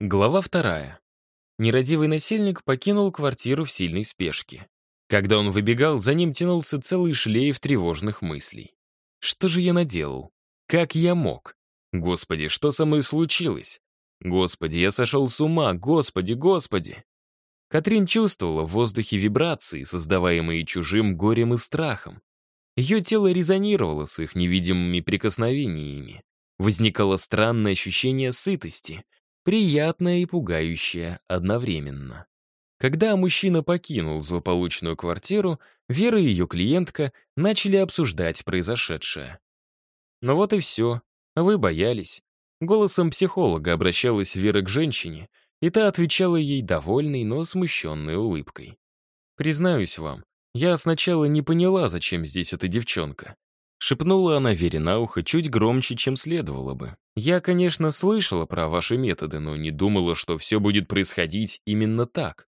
Глава вторая. Нерадивый насильник покинул квартиру в сильной спешке. Когда он выбегал, за ним тянулся целый шлейф тревожных мыслей. Что же я наделал? Как я мог? Господи, что со мной случилось? Господи, я сошел с ума, господи, господи. Катрин чувствовала в воздухе вибрации, создаваемые чужим горем и страхом. Ее тело резонировало с их невидимыми прикосновениями. Возникало странное ощущение сытости — приятное и пугающее одновременно. Когда мужчина покинул злополучную квартиру, Вера и ее клиентка начали обсуждать произошедшее. Ну вот и все. Вы боялись. Голосом психолога обращалась Вера к женщине, и та отвечала ей довольной, но смущенной улыбкой. «Признаюсь вам, я сначала не поняла, зачем здесь эта девчонка. Шепнула она Вере на ухо чуть громче, чем следовало бы. «Я, конечно, слышала про ваши методы, но не думала, что все будет происходить именно так».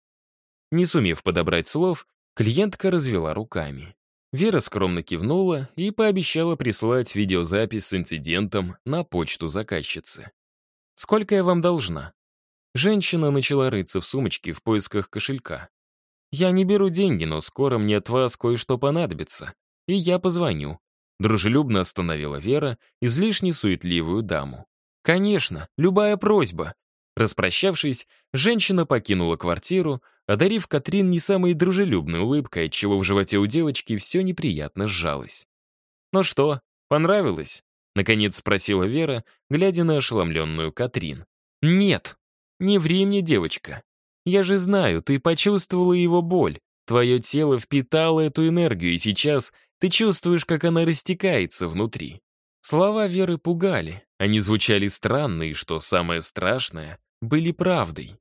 Не сумев подобрать слов, клиентка развела руками. Вера скромно кивнула и пообещала прислать видеозапись с инцидентом на почту заказчицы. «Сколько я вам должна?» Женщина начала рыться в сумочке в поисках кошелька. «Я не беру деньги, но скоро мне от вас кое-что понадобится, и я позвоню. Дружелюбно остановила Вера излишне суетливую даму. «Конечно, любая просьба». Распрощавшись, женщина покинула квартиру, одарив Катрин не самой дружелюбной улыбкой, отчего в животе у девочки все неприятно сжалось. «Ну что, понравилось?» — наконец спросила Вера, глядя на ошеломленную Катрин. «Нет, не ври мне, девочка. Я же знаю, ты почувствовала его боль. Твое тело впитало эту энергию, и сейчас ты чувствуешь, как она растекается внутри. Слова Веры пугали. Они звучали странно, и, что самое страшное, были правдой.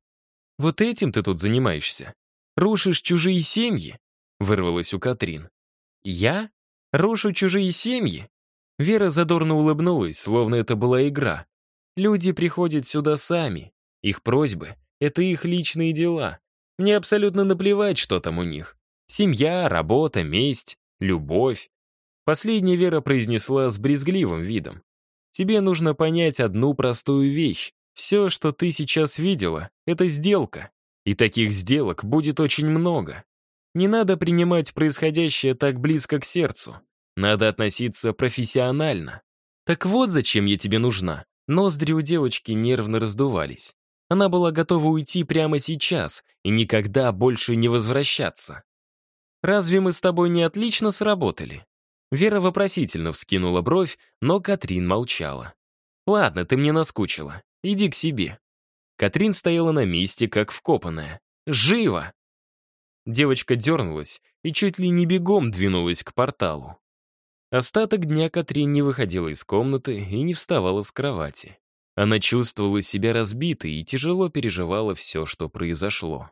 «Вот этим ты тут занимаешься? Рушишь чужие семьи?» — вырвалось у Катрин. «Я? Рушу чужие семьи?» Вера задорно улыбнулась, словно это была игра. «Люди приходят сюда сами. Их просьбы — это их личные дела. Мне абсолютно наплевать, что там у них. Семья, работа, месть. Любовь. Последняя Вера произнесла с брезгливым видом. Тебе нужно понять одну простую вещь. Все, что ты сейчас видела, это сделка. И таких сделок будет очень много. Не надо принимать происходящее так близко к сердцу. Надо относиться профессионально. Так вот зачем я тебе нужна. Ноздри у девочки нервно раздувались. Она была готова уйти прямо сейчас и никогда больше не возвращаться. Разве мы с тобой не отлично сработали?» Вера вопросительно вскинула бровь, но Катрин молчала. «Ладно, ты мне наскучила. Иди к себе». Катрин стояла на месте, как вкопанная. «Живо!» Девочка дернулась и чуть ли не бегом двинулась к порталу. Остаток дня Катрин не выходила из комнаты и не вставала с кровати. Она чувствовала себя разбитой и тяжело переживала все, что произошло.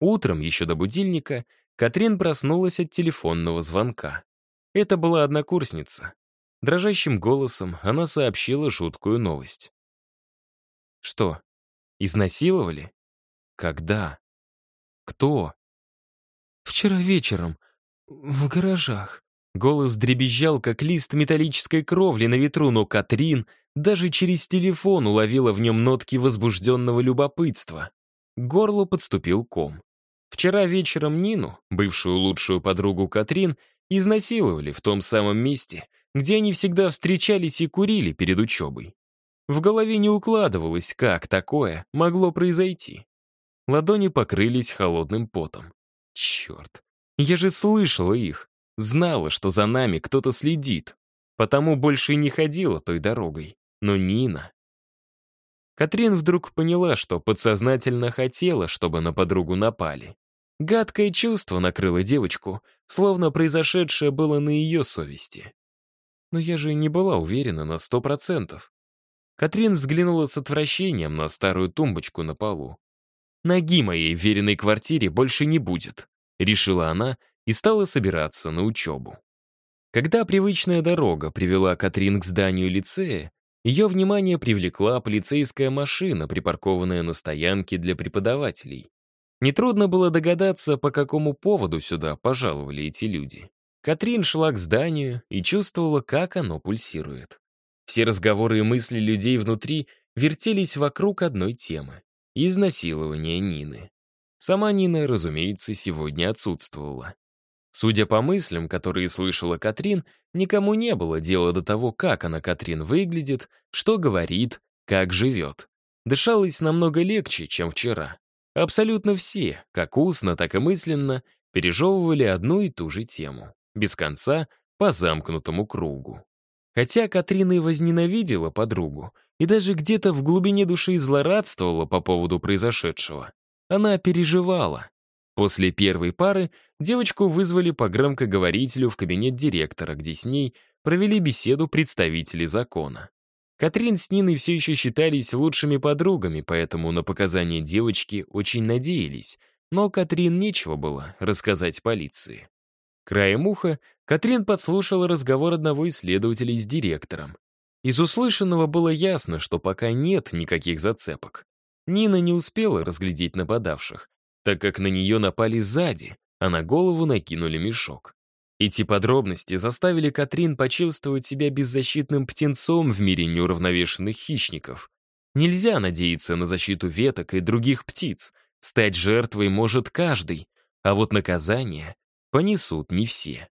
Утром, еще до будильника, Катрин проснулась от телефонного звонка. Это была однокурсница. Дрожащим голосом она сообщила жуткую новость. «Что, изнасиловали? Когда? Кто?» «Вчера вечером, в гаражах». Голос дребезжал, как лист металлической кровли на ветру, но Катрин даже через телефон уловила в нем нотки возбужденного любопытства. К горлу подступил ком. Вчера вечером Нину, бывшую лучшую подругу Катрин, изнасиловали в том самом месте, где они всегда встречались и курили перед учебой. В голове не укладывалось, как такое могло произойти. Ладони покрылись холодным потом. Черт, я же слышала их, знала, что за нами кто-то следит, потому больше и не ходила той дорогой. Но Нина... Катрин вдруг поняла, что подсознательно хотела, чтобы на подругу напали. Гадкое чувство накрыло девочку, словно произошедшее было на ее совести. Но я же не была уверена на сто процентов. Катрин взглянула с отвращением на старую тумбочку на полу. «Ноги моей в веренной квартире больше не будет», — решила она и стала собираться на учебу. Когда привычная дорога привела Катрин к зданию лицея, ее внимание привлекла полицейская машина, припаркованная на стоянке для преподавателей. Нетрудно было догадаться, по какому поводу сюда пожаловали эти люди. Катрин шла к зданию и чувствовала, как оно пульсирует. Все разговоры и мысли людей внутри вертелись вокруг одной темы — изнасилования Нины. Сама Нина, разумеется, сегодня отсутствовала. Судя по мыслям, которые слышала Катрин, никому не было дела до того, как она, Катрин, выглядит, что говорит, как живет. Дышалось намного легче, чем вчера. Абсолютно все, как устно, так и мысленно, пережевывали одну и ту же тему. Без конца, по замкнутому кругу. Хотя Катрина и возненавидела подругу, и даже где-то в глубине души злорадствовала по поводу произошедшего, она переживала. После первой пары девочку вызвали по громкоговорителю в кабинет директора, где с ней провели беседу представители закона. Катрин с Ниной все еще считались лучшими подругами, поэтому на показания девочки очень надеялись, но Катрин нечего было рассказать полиции. Краем уха Катрин подслушала разговор одного из следователей с директором. Из услышанного было ясно, что пока нет никаких зацепок. Нина не успела разглядеть нападавших, так как на нее напали сзади, а на голову накинули мешок. Эти подробности заставили Катрин почувствовать себя беззащитным птенцом в мире неуравновешенных хищников. Нельзя надеяться на защиту веток и других птиц. Стать жертвой может каждый, а вот наказание понесут не все.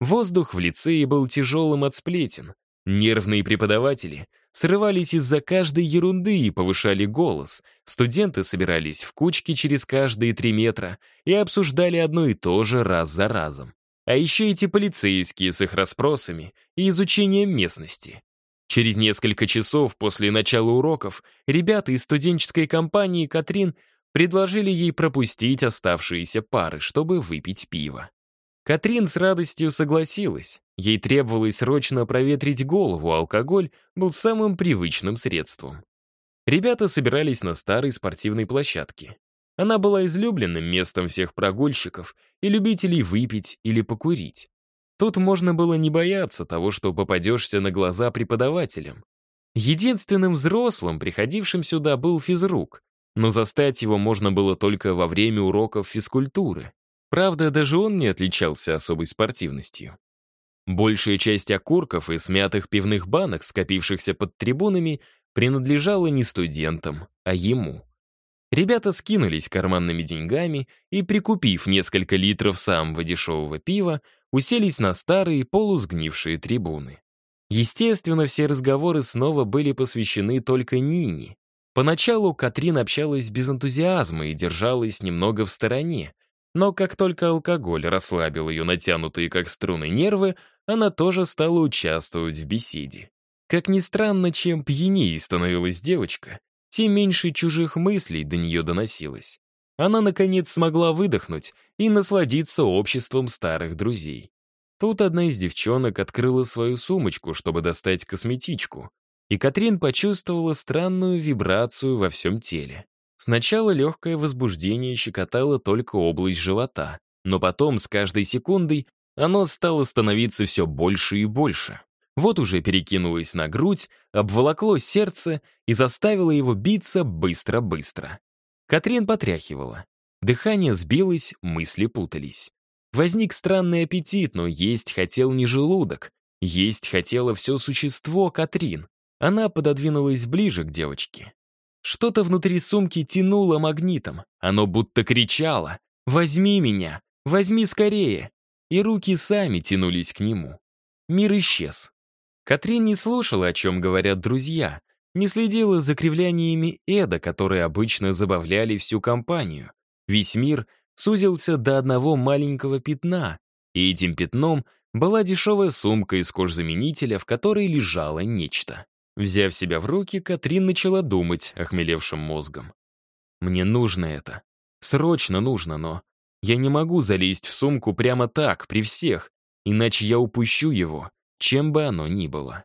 Воздух в лицее был тяжелым от сплетен. Нервные преподаватели срывались из-за каждой ерунды и повышали голос. Студенты собирались в кучки через каждые три метра и обсуждали одно и то же раз за разом. А еще эти полицейские с их расспросами и изучением местности. Через несколько часов после начала уроков ребята из студенческой компании Катрин предложили ей пропустить оставшиеся пары, чтобы выпить пиво. Катрин с радостью согласилась. Ей требовалось срочно проветрить голову, а алкоголь был самым привычным средством. Ребята собирались на старой спортивной площадке. Она была излюбленным местом всех прогульщиков и любителей выпить или покурить. Тут можно было не бояться того, что попадешься на глаза преподавателям. Единственным взрослым, приходившим сюда, был физрук, но застать его можно было только во время уроков физкультуры. Правда, даже он не отличался особой спортивностью. Большая часть окурков и смятых пивных банок, скопившихся под трибунами, принадлежала не студентам, а ему. Ребята скинулись карманными деньгами и, прикупив несколько литров самого дешевого пива, уселись на старые полусгнившие трибуны. Естественно, все разговоры снова были посвящены только Нине. Поначалу Катрин общалась без энтузиазма и держалась немного в стороне, но как только алкоголь расслабил ее натянутые как струны нервы, она тоже стала участвовать в беседе. Как ни странно, чем пьянее становилась девочка, тем меньше чужих мыслей до нее доносилось. Она, наконец, смогла выдохнуть и насладиться обществом старых друзей. Тут одна из девчонок открыла свою сумочку, чтобы достать косметичку, и Катрин почувствовала странную вибрацию во всем теле. Сначала легкое возбуждение щекотало только область живота, но потом, с каждой секундой, оно стало становиться все больше и больше. Вот уже перекинулось на грудь, обволокло сердце и заставило его биться быстро-быстро. Катрин потряхивала. Дыхание сбилось, мысли путались. Возник странный аппетит, но есть хотел не желудок. Есть хотело все существо Катрин. Она пододвинулась ближе к девочке. Что-то внутри сумки тянуло магнитом. Оно будто кричало «Возьми меня! Возьми скорее!» И руки сами тянулись к нему. Мир исчез. Катрин не слушала, о чем говорят друзья, не следила за кривляниями Эда, которые обычно забавляли всю компанию. Весь мир сузился до одного маленького пятна, и этим пятном была дешевая сумка из кожзаменителя, в которой лежало нечто. Взяв себя в руки, Катрин начала думать охмелевшим мозгом. «Мне нужно это. Срочно нужно, но я не могу залезть в сумку прямо так, при всех, иначе я упущу его чем бы оно ни было.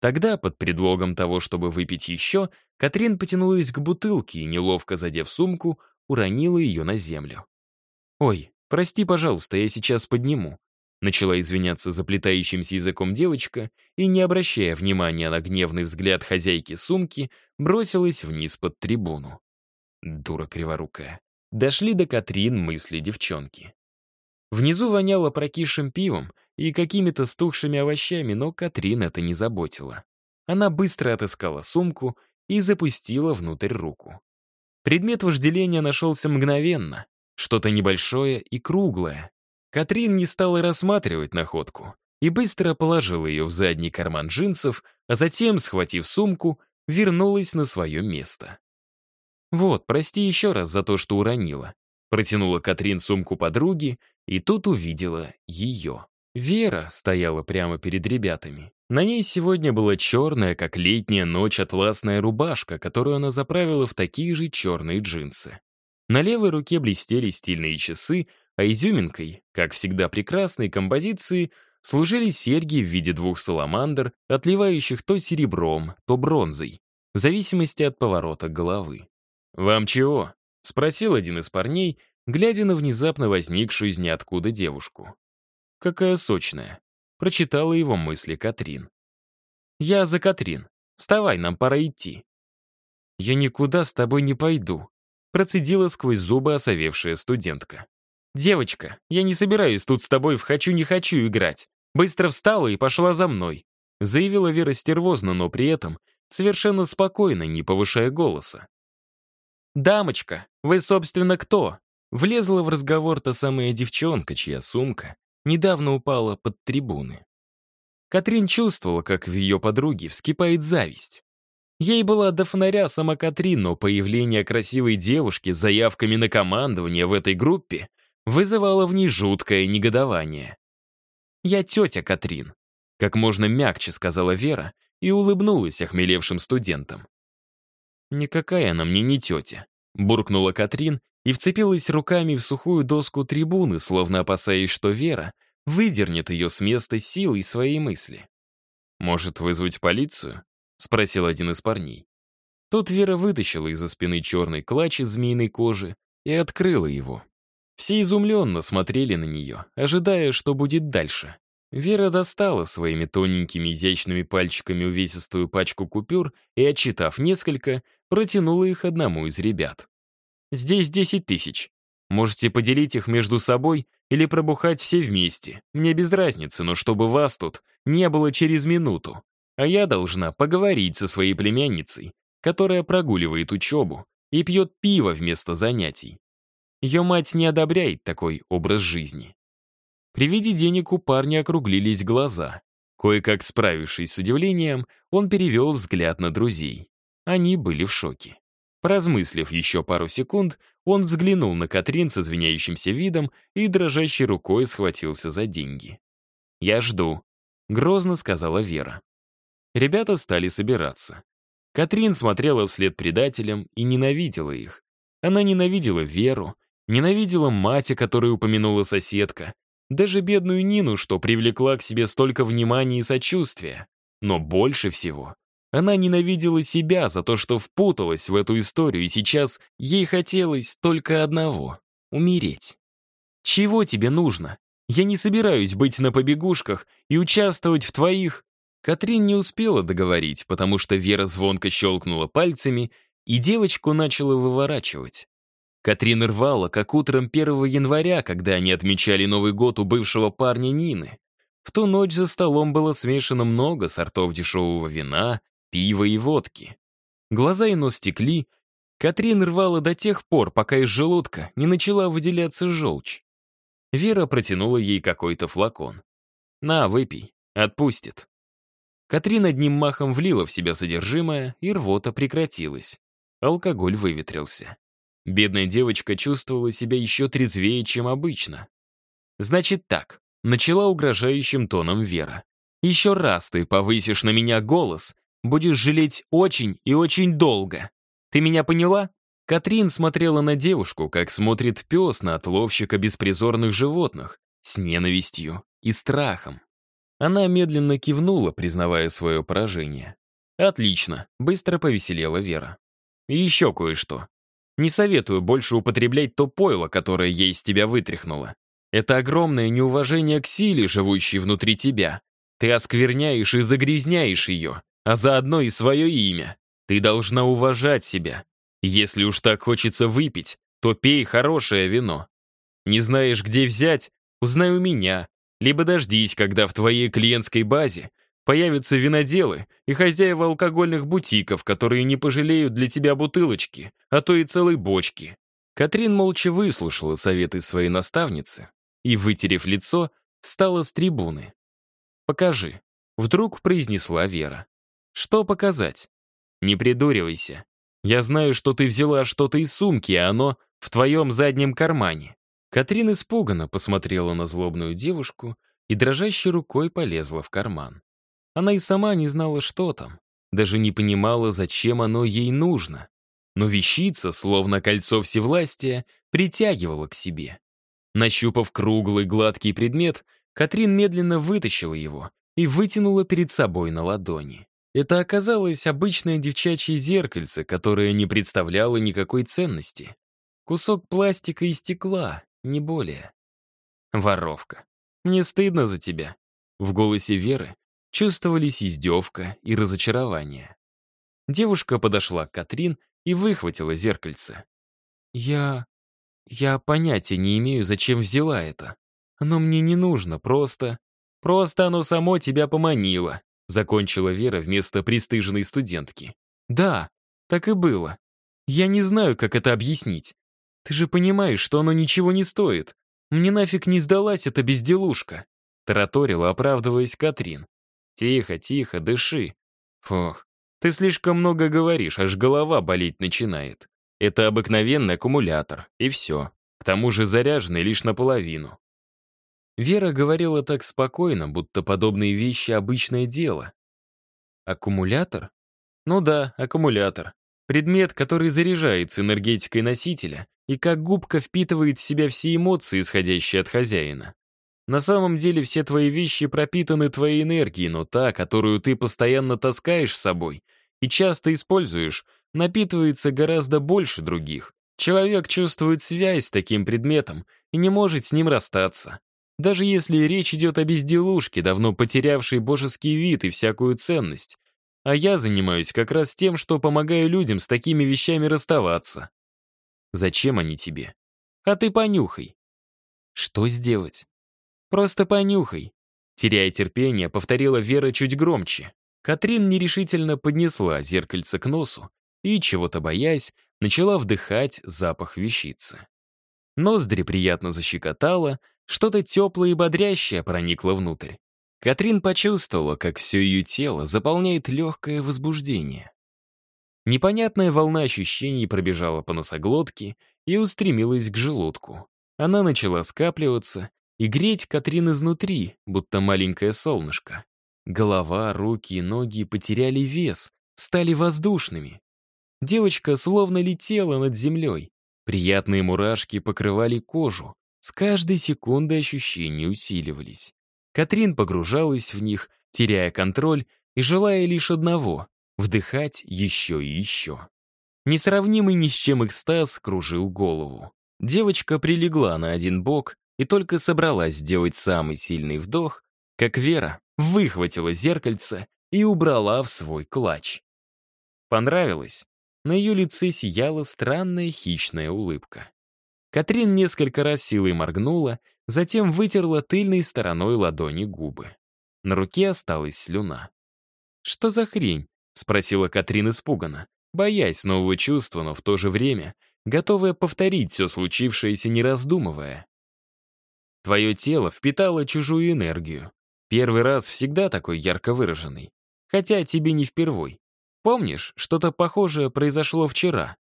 Тогда, под предлогом того, чтобы выпить еще, Катрин потянулась к бутылке и, неловко задев сумку, уронила ее на землю. «Ой, прости, пожалуйста, я сейчас подниму», начала извиняться заплетающимся языком девочка и, не обращая внимания на гневный взгляд хозяйки сумки, бросилась вниз под трибуну. Дура криворукая. Дошли до Катрин мысли девчонки. Внизу воняло прокисшим пивом, и какими-то стухшими овощами, но Катрин это не заботила. Она быстро отыскала сумку и запустила внутрь руку. Предмет вожделения нашелся мгновенно. Что-то небольшое и круглое. Катрин не стала рассматривать находку и быстро положила ее в задний карман джинсов, а затем, схватив сумку, вернулась на свое место. «Вот, прости еще раз за то, что уронила». Протянула Катрин сумку подруги, и тут увидела ее. Вера стояла прямо перед ребятами. На ней сегодня была черная, как летняя ночь, атласная рубашка, которую она заправила в такие же черные джинсы. На левой руке блестели стильные часы, а изюминкой, как всегда прекрасной композиции, служили серьги в виде двух саламандр, отливающих то серебром, то бронзой, в зависимости от поворота головы. «Вам чего?» — спросил один из парней, глядя на внезапно возникшую из ниоткуда девушку. «Какая сочная!» — прочитала его мысли Катрин. «Я за Катрин. Вставай, нам пора идти». «Я никуда с тобой не пойду», — процедила сквозь зубы осовевшая студентка. «Девочка, я не собираюсь тут с тобой в «хочу-не хочу» играть. Быстро встала и пошла за мной», — заявила Вера стервозно, но при этом совершенно спокойно, не повышая голоса. «Дамочка, вы, собственно, кто?» Влезла в разговор та самая девчонка, чья сумка недавно упала под трибуны. Катрин чувствовала, как в ее подруге вскипает зависть. Ей была до фонаря сама Катрин, но появление красивой девушки с заявками на командование в этой группе вызывало в ней жуткое негодование. «Я тетя Катрин», — как можно мягче сказала Вера и улыбнулась охмелевшим студентам. «Никакая она мне не тетя», — буркнула Катрин и вцепилась руками в сухую доску трибуны, словно опасаясь, что Вера выдернет ее с места силой своей мысли. «Может, вызвать полицию?» — спросил один из парней. Тут Вера вытащила из-за спины черный клатч из змеиной кожи и открыла его. Все изумленно смотрели на нее, ожидая, что будет дальше. Вера достала своими тоненькими изящными пальчиками увесистую пачку купюр и, отчитав несколько, протянула их одному из ребят. «Здесь десять тысяч. Можете поделить их между собой или пробухать все вместе. Мне без разницы, но чтобы вас тут не было через минуту. А я должна поговорить со своей племянницей, которая прогуливает учебу и пьет пиво вместо занятий. Ее мать не одобряет такой образ жизни. При виде денег у парня округлились глаза. Кое-как справившись с удивлением, он перевел взгляд на друзей. Они были в шоке. Поразмыслив еще пару секунд, он взглянул на Катрин с извиняющимся видом и дрожащей рукой схватился за деньги. «Я жду», — грозно сказала Вера. Ребята стали собираться. Катрин смотрела вслед предателям и ненавидела их. Она ненавидела Веру, ненавидела мать, о которой упомянула соседка, даже бедную Нину, что привлекла к себе столько внимания и сочувствия. Но больше всего она ненавидела себя за то, что впуталась в эту историю, и сейчас ей хотелось только одного — умереть. «Чего тебе нужно? Я не собираюсь быть на побегушках и участвовать в твоих...» Катрин не успела договорить, потому что Вера звонко щелкнула пальцами, и девочку начала выворачивать. Катрин рвала, как утром 1 января, когда они отмечали Новый год у бывшего парня Нины. В ту ночь за столом было смешано много сортов дешевого вина, пива и водки. Глаза и нос стекли. Катрин рвала до тех пор, пока из желудка не начала выделяться желчь. Вера протянула ей какой-то флакон. «На, выпей, отпустит». Катрин одним махом влила в себя содержимое, и рвота прекратилась. Алкоголь выветрился. Бедная девочка чувствовала себя еще трезвее, чем обычно. «Значит так», — начала угрожающим тоном Вера. «Еще раз ты повысишь на меня голос, Будешь жалеть очень и очень долго. Ты меня поняла?» Катрин смотрела на девушку, как смотрит пес на отловщика беспризорных животных, с ненавистью и страхом. Она медленно кивнула, признавая свое поражение. «Отлично», — быстро повеселела Вера. «И еще кое-что. Не советую больше употреблять то пойло, которое я из тебя вытряхнула. Это огромное неуважение к силе, живущей внутри тебя. Ты оскверняешь и загрязняешь ее а заодно и свое имя. Ты должна уважать себя. Если уж так хочется выпить, то пей хорошее вино. Не знаешь, где взять? Узнай у меня. Либо дождись, когда в твоей клиентской базе Появятся виноделы и хозяева алкогольных бутиков, которые не пожалеют для тебя бутылочки, а то и целой бочки. Катрин молча выслушала советы своей наставницы и, вытерев лицо, встала с трибуны. «Покажи», — вдруг произнесла Вера. «Что показать?» «Не придуривайся. Я знаю, что ты взяла что-то из сумки, а оно в твоем заднем кармане». Катрин испуганно посмотрела на злобную девушку и дрожащей рукой полезла в карман. Она и сама не знала, что там, даже не понимала, зачем оно ей нужно. Но вещица, словно кольцо всевластия, притягивала к себе. Нащупав круглый гладкий предмет, Катрин медленно вытащила его и вытянула перед собой на ладони. Это оказалось обычное девчачье зеркальце, которое не представляло никакой ценности. Кусок пластика и стекла, не более. Воровка. Мне стыдно за тебя. В голосе Веры чувствовались издевка и разочарование. Девушка подошла к Катрин и выхватила зеркальце. «Я... я понятия не имею, зачем взяла это. Оно мне не нужно, просто... Просто оно само тебя поманило», закончила Вера вместо пристыженной студентки. «Да, так и было. Я не знаю, как это объяснить. Ты же понимаешь, что оно ничего не стоит. Мне нафиг не сдалась эта безделушка», тараторила, оправдываясь Катрин. Тихо, тихо, дыши. Фух, ты слишком много говоришь, аж голова болеть начинает. Это обыкновенный аккумулятор, и все. К тому же заряженный лишь наполовину. Вера говорила так спокойно, будто подобные вещи — обычное дело. Аккумулятор? Ну да, аккумулятор. Предмет, который заряжается энергетикой носителя и как губка впитывает в себя все эмоции, исходящие от хозяина. На самом деле все твои вещи пропитаны твоей энергией, но та, которую ты постоянно таскаешь с собой и часто используешь, напитывается гораздо больше других. Человек чувствует связь с таким предметом и не может с ним расстаться. Даже если речь идет о безделушке, давно потерявшей божеский вид и всякую ценность. А я занимаюсь как раз тем, что помогаю людям с такими вещами расставаться. Зачем они тебе? А ты понюхай. Что сделать? Просто понюхай». Теряя терпение, повторила Вера чуть громче. Катрин нерешительно поднесла зеркальце к носу и, чего-то боясь, начала вдыхать запах вещицы. Ноздри приятно защекотало, что-то теплое и бодрящее проникло внутрь. Катрин почувствовала, как все ее тело заполняет легкое возбуждение. Непонятная волна ощущений пробежала по носоглотке и устремилась к желудку. Она начала скапливаться и греть Катрин изнутри, будто маленькое солнышко. Голова, руки и ноги потеряли вес, стали воздушными. Девочка словно летела над землей. Приятные мурашки покрывали кожу. С каждой секундой ощущения усиливались. Катрин погружалась в них, теряя контроль и желая лишь одного — вдыхать еще и еще. Несравнимый ни с чем экстаз кружил голову. Девочка прилегла на один бок и только собралась сделать самый сильный вдох, как Вера выхватила зеркальце и убрала в свой клатч. Понравилось? На ее лице сияла странная хищная улыбка. Катрин несколько раз силой моргнула, затем вытерла тыльной стороной ладони губы. На руке осталась слюна. «Что за хрень?» — спросила Катрин испуганно, боясь нового чувства, но в то же время готовая повторить все случившееся, не раздумывая. Твое тело впитало чужую энергию. Первый раз всегда такой ярко выраженный. Хотя тебе не впервой. Помнишь, что-то похожее произошло вчера?»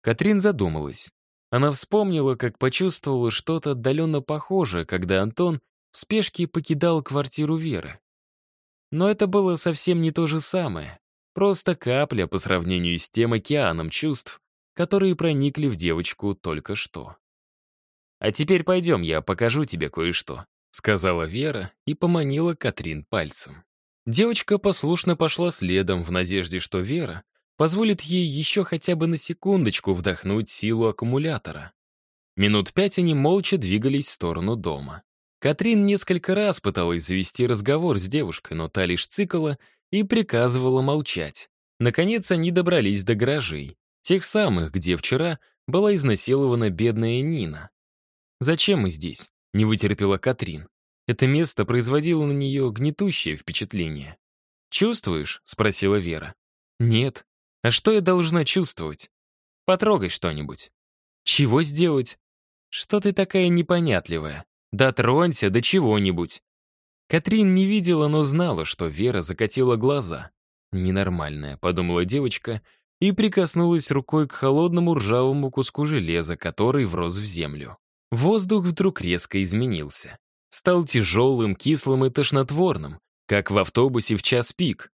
Катрин задумалась. Она вспомнила, как почувствовала что-то отдаленно похожее, когда Антон в спешке покидал квартиру Веры. Но это было совсем не то же самое. Просто капля по сравнению с тем океаном чувств, которые проникли в девочку только что. «А теперь пойдем, я покажу тебе кое-что», — сказала Вера и поманила Катрин пальцем. Девочка послушно пошла следом в надежде, что Вера позволит ей еще хотя бы на секундочку вдохнуть силу аккумулятора. Минут пять они молча двигались в сторону дома. Катрин несколько раз пыталась завести разговор с девушкой, но та лишь цикала и приказывала молчать. Наконец они добрались до гаражей, тех самых, где вчера была изнасилована бедная Нина. «Зачем мы здесь?» — не вытерпела Катрин. Это место производило на нее гнетущее впечатление. «Чувствуешь?» — спросила Вера. «Нет. А что я должна чувствовать? Потрогай что-нибудь». «Чего сделать?» «Что ты такая непонятливая? Дотронься до чего-нибудь». Катрин не видела, но знала, что Вера закатила глаза. «Ненормальная», — подумала девочка, и прикоснулась рукой к холодному ржавому куску железа, который врос в землю. Воздух вдруг резко изменился. Стал тяжелым, кислым и тошнотворным, как в автобусе в час пик.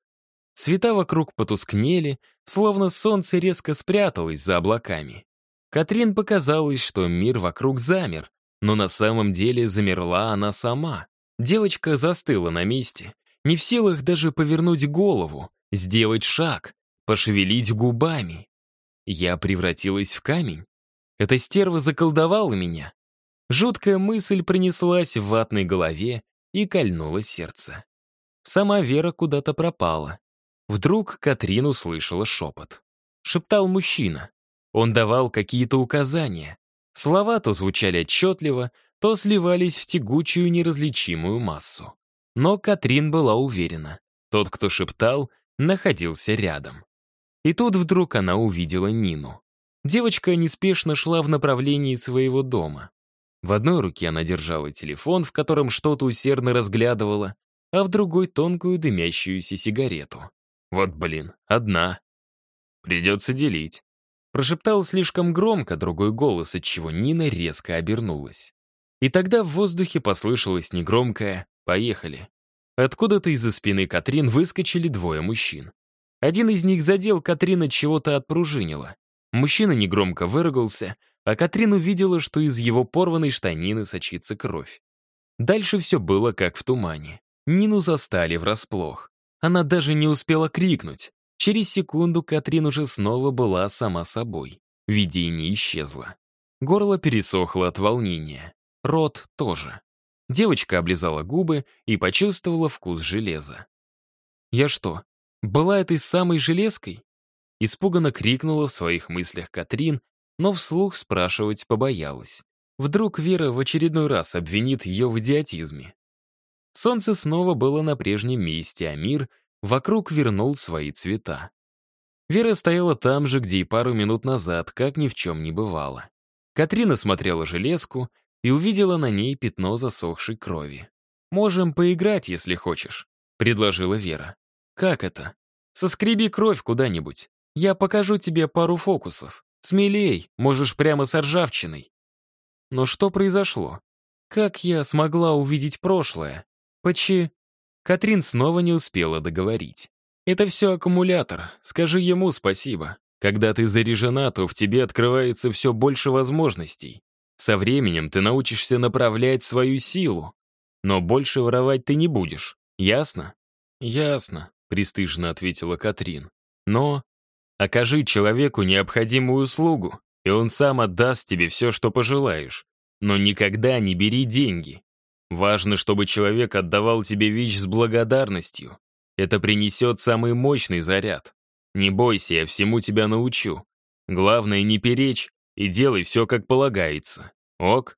Цвета вокруг потускнели, словно солнце резко спряталось за облаками. Катрин показалось, что мир вокруг замер, но на самом деле замерла она сама. Девочка застыла на месте, не в силах даже повернуть голову, сделать шаг, пошевелить губами. Я превратилась в камень. Эта стерва заколдовала меня. Жуткая мысль принеслась в ватной голове и кольнула сердце. Сама Вера куда-то пропала. Вдруг Катрин услышала шепот. Шептал мужчина. Он давал какие-то указания. Слова то звучали отчетливо, то сливались в тягучую неразличимую массу. Но Катрин была уверена. Тот, кто шептал, находился рядом. И тут вдруг она увидела Нину. Девочка неспешно шла в направлении своего дома. В одной руке она держала телефон, в котором что-то усердно разглядывала, а в другой — тонкую дымящуюся сигарету. Вот, блин, одна. Придется делить. Прошептал слишком громко другой голос, от чего Нина резко обернулась. И тогда в воздухе послышалось негромкое «Поехали». Откуда-то из-за спины Катрин выскочили двое мужчин. Один из них задел Катрина чего-то отпружинило. Мужчина негромко выругался, а Катрин увидела, что из его порванной штанины сочится кровь. Дальше все было как в тумане. Нину застали врасплох. Она даже не успела крикнуть. Через секунду Катрин уже снова была сама собой. Видение исчезло. Горло пересохло от волнения. Рот тоже. Девочка облизала губы и почувствовала вкус железа. «Я что, была этой самой железкой? Испуганно крикнула в своих мыслях Катрин, но вслух спрашивать побоялась. Вдруг Вера в очередной раз обвинит ее в идиотизме. Солнце снова было на прежнем месте, а мир вокруг вернул свои цвета. Вера стояла там же, где и пару минут назад, как ни в чем не бывало. Катрина смотрела железку и увидела на ней пятно засохшей крови. «Можем поиграть, если хочешь», — предложила Вера. «Как это? Соскреби кровь куда-нибудь. Я покажу тебе пару фокусов. Смелей, можешь прямо с ржавчиной». Но что произошло? Как я смогла увидеть прошлое? Почи... Катрин снова не успела договорить. «Это все аккумулятор. Скажи ему спасибо. Когда ты заряжена, то в тебе открывается все больше возможностей. Со временем ты научишься направлять свою силу. Но больше воровать ты не будешь. Ясно?» «Ясно», пристыжно ответила Катрин. Но окажи человеку необходимую услугу, и он сам отдаст тебе все, что пожелаешь. Но никогда не бери деньги. Важно, чтобы человек отдавал тебе вещь с благодарностью. Это принесет самый мощный заряд. Не бойся, я всему тебя научу. Главное, не перечь и делай все, как полагается. Ок?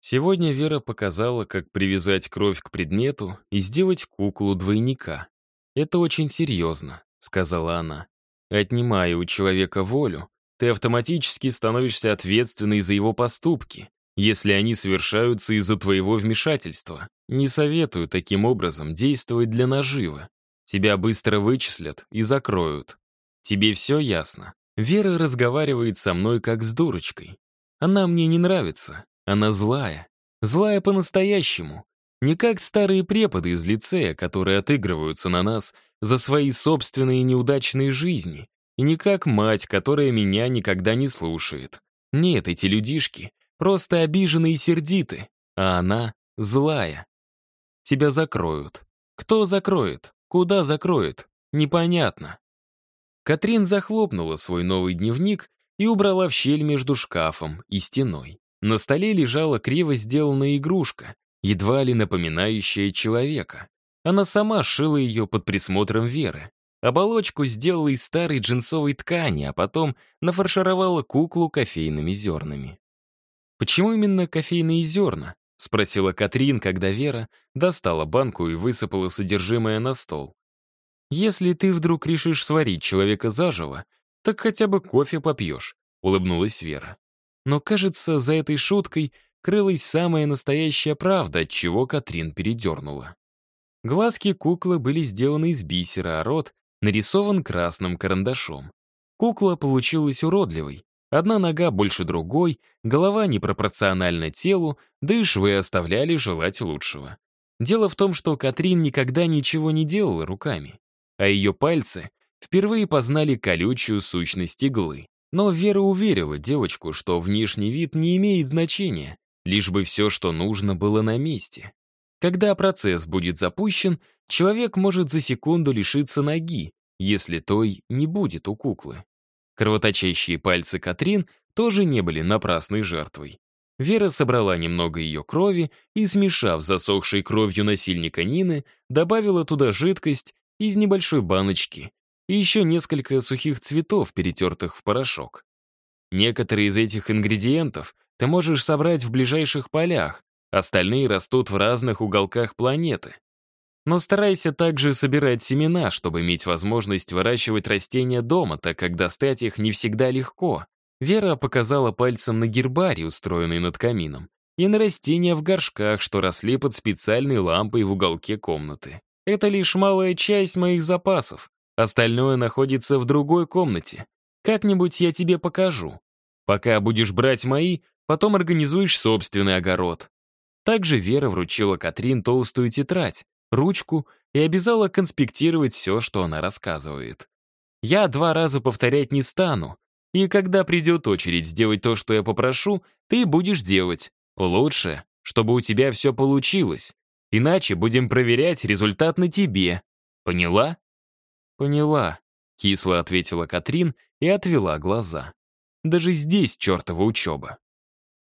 Сегодня Вера показала, как привязать кровь к предмету и сделать куклу-двойника. «Это очень серьезно», — сказала она. «Отнимая у человека волю, ты автоматически становишься ответственной за его поступки, если они совершаются из-за твоего вмешательства. Не советую таким образом действовать для наживы. Тебя быстро вычислят и закроют. Тебе все ясно. Вера разговаривает со мной как с дурочкой. Она мне не нравится. Она злая. Злая по-настоящему. Не как старые преподы из лицея, которые отыгрываются на нас за свои собственные неудачные жизни, и не как мать, которая меня никогда не слушает. Нет, эти людишки просто обижены и сердиты, а она злая. Тебя закроют. Кто закроет? Куда закроет? Непонятно. Катрин захлопнула свой новый дневник и убрала в щель между шкафом и стеной. На столе лежала криво сделанная игрушка, едва ли напоминающая человека. Она сама шила ее под присмотром Веры. Оболочку сделала из старой джинсовой ткани, а потом нафаршировала куклу кофейными зернами. Почему именно кофейные зерна? — спросила Катрин, когда Вера достала банку и высыпала содержимое на стол. «Если ты вдруг решишь сварить человека заживо, так хотя бы кофе попьешь», — улыбнулась Вера. Но, кажется, за этой шуткой крылась самая настоящая правда, от чего Катрин передернула. Глазки куклы были сделаны из бисера, а рот нарисован красным карандашом. Кукла получилась уродливой. Одна нога больше другой, голова непропорциональна телу, да и швы оставляли желать лучшего. Дело в том, что Катрин никогда ничего не делала руками, а ее пальцы впервые познали колючую сущность иглы. Но Вера уверила девочку, что внешний вид не имеет значения, лишь бы все, что нужно, было на месте. Когда процесс будет запущен, человек может за секунду лишиться ноги, если той не будет у куклы. Кровоточащие пальцы Катрин тоже не были напрасной жертвой. Вера собрала немного ее крови и, смешав засохшей кровью насильника Нины, добавила туда жидкость из небольшой баночки и еще несколько сухих цветов, перетертых в порошок. Некоторые из этих ингредиентов ты можешь собрать в ближайших полях, остальные растут в разных уголках планеты. Но старайся также собирать семена, чтобы иметь возможность выращивать растения дома, так как достать их не всегда легко. Вера показала пальцем на гербарий, устроенный над камином, и на растения в горшках, что росли под специальной лампой в уголке комнаты. Это лишь малая часть моих запасов. Остальное находится в другой комнате. Как-нибудь я тебе покажу. Пока будешь брать мои, потом организуешь собственный огород. Также Вера вручила Катрин толстую тетрадь, ручку и обязала конспектировать все, что она рассказывает. Я два раза повторять не стану, и когда придет очередь сделать то, что я попрошу, ты будешь делать. Лучше, чтобы у тебя все получилось. Иначе будем проверять результат на тебе. Поняла? «Поняла», — кисло ответила Катрин и отвела глаза. «Даже здесь чертова учеба».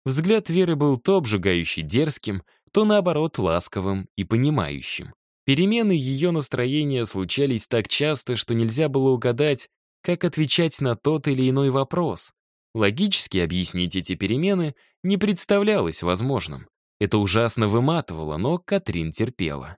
Взгляд Веры был то обжигающий дерзким, то, наоборот, ласковым и понимающим. Перемены ее настроения случались так часто, что нельзя было угадать, как отвечать на тот или иной вопрос. Логически объяснить эти перемены не представлялось возможным. Это ужасно выматывало, но Катрин терпела.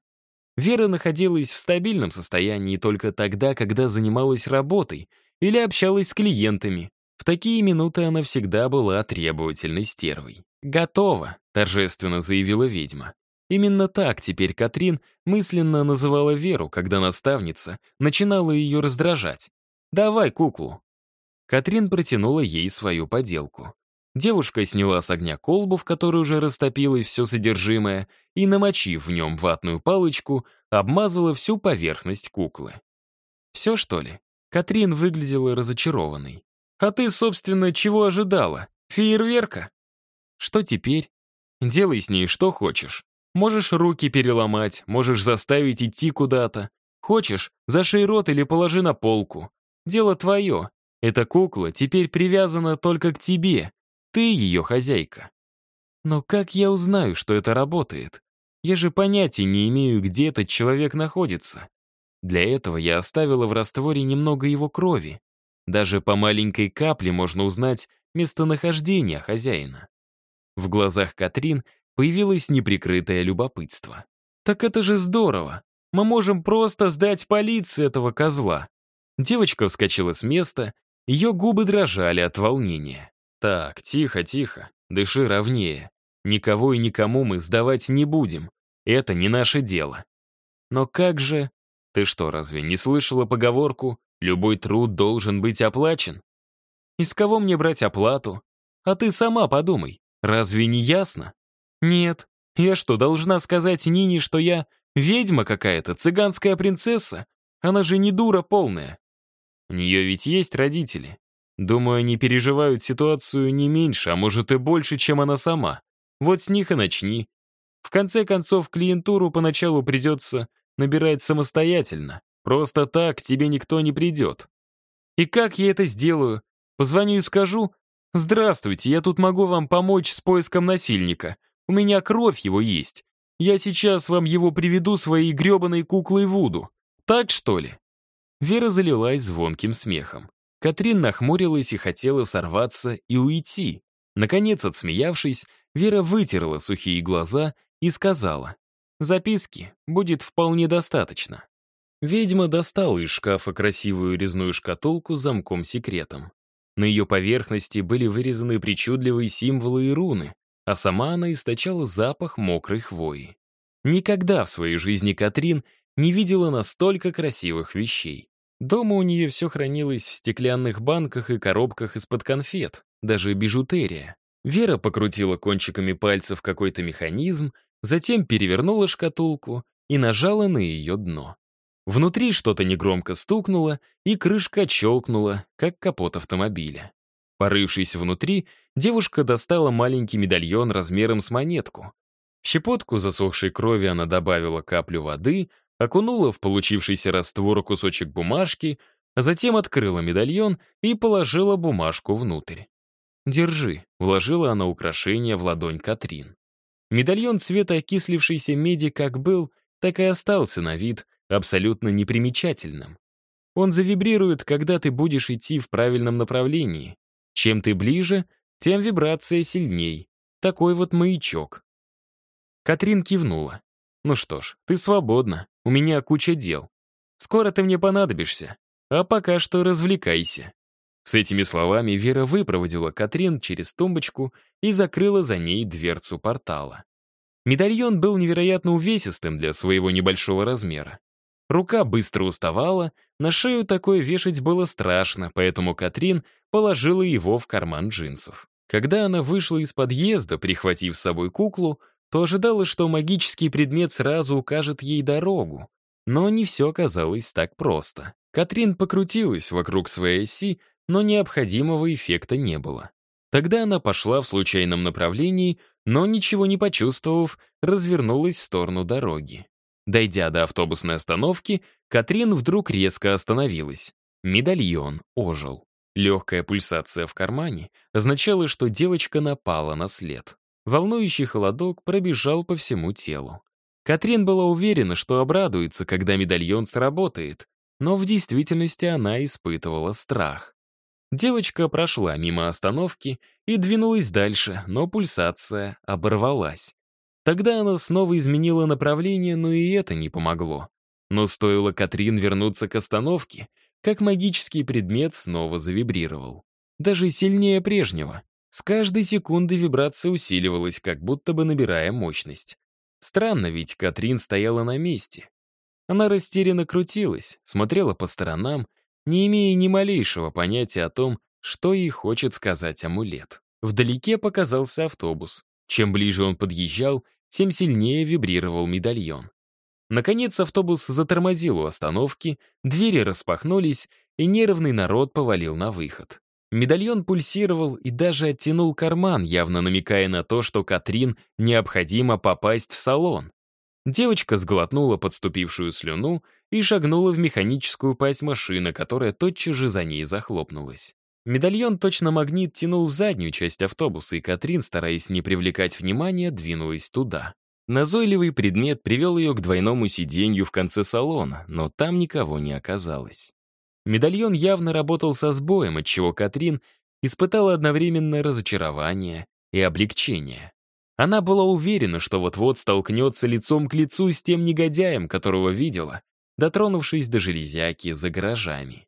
Вера находилась в стабильном состоянии только тогда, когда занималась работой или общалась с клиентами. В такие минуты она всегда была требовательной стервой. «Готово», — торжественно заявила ведьма. Именно так теперь Катрин мысленно называла Веру, когда наставница начинала ее раздражать. «Давай куклу». Катрин протянула ей свою поделку. Девушка сняла с огня колбу, в которой уже растопилось все содержимое, и, намочив в нем ватную палочку, обмазала всю поверхность куклы. Все, что ли? Катрин выглядела разочарованной. «А ты, собственно, чего ожидала? Фейерверка?» «Что теперь? Делай с ней что хочешь. Можешь руки переломать, можешь заставить идти куда-то. Хочешь, зашей рот или положи на полку. Дело твое. Эта кукла теперь привязана только к тебе. Ты ее хозяйка. Но как я узнаю, что это работает? Я же понятия не имею, где этот человек находится. Для этого я оставила в растворе немного его крови. Даже по маленькой капле можно узнать местонахождение хозяина. В глазах Катрин появилось неприкрытое любопытство. «Так это же здорово! Мы можем просто сдать полиции этого козла!» Девочка вскочила с места, ее губы дрожали от волнения. «Так, тихо, тихо, дыши ровнее. Никого и никому мы сдавать не будем. Это не наше дело. Но как же... Ты что, разве не слышала поговорку «любой труд должен быть оплачен»? Из кого мне брать оплату? А ты сама подумай, разве не ясно? Нет, я что, должна сказать Нине, что я ведьма какая-то, цыганская принцесса? Она же не дура полная. У нее ведь есть родители. Думаю, они переживают ситуацию не меньше, а может и больше, чем она сама. Вот с них и начни. В конце концов, клиентуру поначалу придется набирать самостоятельно. Просто так тебе никто не придет. И как я это сделаю? Позвоню и скажу, «Здравствуйте, я тут могу вам помочь с поиском насильника. У меня кровь его есть. Я сейчас вам его приведу своей гребаной куклой Вуду. Так, что ли?» Вера залилась звонким смехом. Катрин нахмурилась и хотела сорваться и уйти. Наконец, отсмеявшись, Вера вытерла сухие глаза и сказала, «Записки будет вполне достаточно». Ведьма достала из шкафа красивую резную шкатулку с замком-секретом. На ее поверхности были вырезаны причудливые символы и руны, а сама она источала запах мокрой хвои. Никогда в своей жизни Катрин не видела настолько красивых вещей. Дома у нее все хранилось в стеклянных банках и коробках из-под конфет, даже бижутерия. Вера покрутила кончиками пальцев какой-то механизм, затем перевернула шкатулку и нажала на ее дно. Внутри что-то негромко стукнуло, и крышка щелкнула, как капот автомобиля. Порывшись внутри, девушка достала маленький медальон размером с монетку. В щепотку засохшей крови она добавила каплю воды, окунула в получившийся раствор кусочек бумажки, а затем открыла медальон и положила бумажку внутрь. «Держи», — вложила она украшение в ладонь Катрин. Медальон цвета окислившейся меди как был, так и остался на вид абсолютно непримечательным. Он завибрирует, когда ты будешь идти в правильном направлении. Чем ты ближе, тем вибрация сильней. Такой вот маячок. Катрин кивнула. «Ну что ж, ты свободна, у меня куча дел. Скоро ты мне понадобишься, а пока что развлекайся». С этими словами Вера выпроводила Катрин через тумбочку и закрыла за ней дверцу портала. Медальон был невероятно увесистым для своего небольшого размера. Рука быстро уставала, на шею такое вешать было страшно, поэтому Катрин положила его в карман джинсов. Когда она вышла из подъезда, прихватив с собой куклу, то ожидала, что магический предмет сразу укажет ей дорогу. Но не все оказалось так просто. Катрин покрутилась вокруг своей оси, но необходимого эффекта не было. Тогда она пошла в случайном направлении, но, ничего не почувствовав, развернулась в сторону дороги. Дойдя до автобусной остановки, Катрин вдруг резко остановилась. Медальон ожил. Легкая пульсация в кармане означала, что девочка напала на след. Волнующий холодок пробежал по всему телу. Катрин была уверена, что обрадуется, когда медальон сработает, но в действительности она испытывала страх. Девочка прошла мимо остановки и двинулась дальше, но пульсация оборвалась. Тогда она снова изменила направление, но и это не помогло. Но стоило Катрин вернуться к остановке, как магический предмет снова завибрировал. Даже сильнее прежнего. С каждой секунды вибрация усиливалась, как будто бы набирая мощность. Странно, ведь Катрин стояла на месте. Она растерянно крутилась, смотрела по сторонам не имея ни малейшего понятия о том, что ей хочет сказать амулет. Вдалеке показался автобус. Чем ближе он подъезжал, тем сильнее вибрировал медальон. Наконец автобус затормозил у остановки, двери распахнулись, и нервный народ повалил на выход. Медальон пульсировал и даже оттянул карман, явно намекая на то, что Катрин необходимо попасть в салон. Девочка сглотнула подступившую слюну и шагнула в механическую пасть машины, которая тотчас же за ней захлопнулась. Медальон точно магнит тянул в заднюю часть автобуса, и Катрин, стараясь не привлекать внимания, двинулась туда. Назойливый предмет привел ее к двойному сиденью в конце салона, но там никого не оказалось. Медальон явно работал со сбоем, отчего Катрин испытала одновременно разочарование и облегчение. Она была уверена, что вот-вот столкнется лицом к лицу с тем негодяем, которого видела, дотронувшись до железяки за гаражами.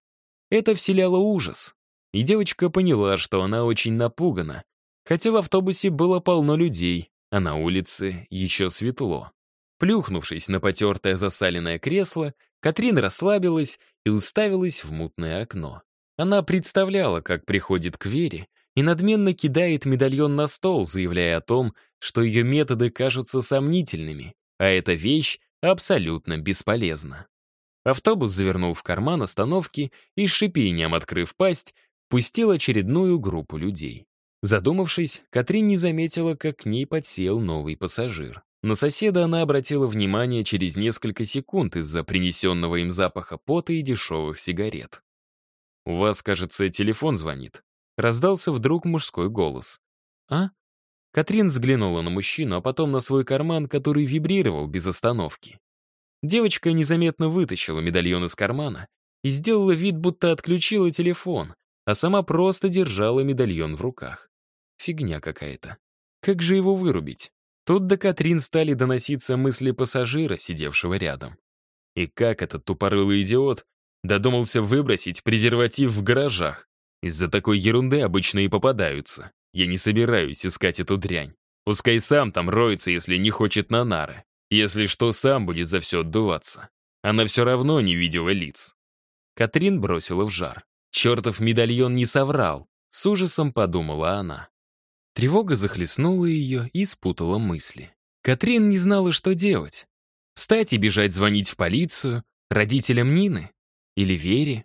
Это вселяло ужас, и девочка поняла, что она очень напугана, хотя в автобусе было полно людей, а на улице еще светло. Плюхнувшись на потертое засаленное кресло, Катрин расслабилась и уставилась в мутное окно. Она представляла, как приходит к Вере и надменно кидает медальон на стол, заявляя о том, что ее методы кажутся сомнительными, а эта вещь абсолютно бесполезна. Автобус завернул в карман остановки и, с шипением открыв пасть, пустил очередную группу людей. Задумавшись, Катрин не заметила, как к ней подсел новый пассажир. На соседа она обратила внимание через несколько секунд из-за принесенного им запаха пота и дешевых сигарет. «У вас, кажется, телефон звонит», — раздался вдруг мужской голос. «А?» Катрин взглянула на мужчину, а потом на свой карман, который вибрировал без остановки. Девочка незаметно вытащила медальон из кармана и сделала вид, будто отключила телефон, а сама просто держала медальон в руках. Фигня какая-то. Как же его вырубить? Тут до Катрин стали доноситься мысли пассажира, сидевшего рядом. И как этот тупорылый идиот додумался выбросить презерватив в гаражах? Из-за такой ерунды обычно и попадаются. Я не собираюсь искать эту дрянь. Пускай сам там роется, если не хочет на нары. Если что, сам будет за все отдуваться. Она все равно не видела лиц. Катрин бросила в жар. Чертов медальон не соврал. С ужасом подумала она. Тревога захлестнула ее и спутала мысли. Катрин не знала, что делать. Встать и бежать звонить в полицию, родителям Нины? Или Вере?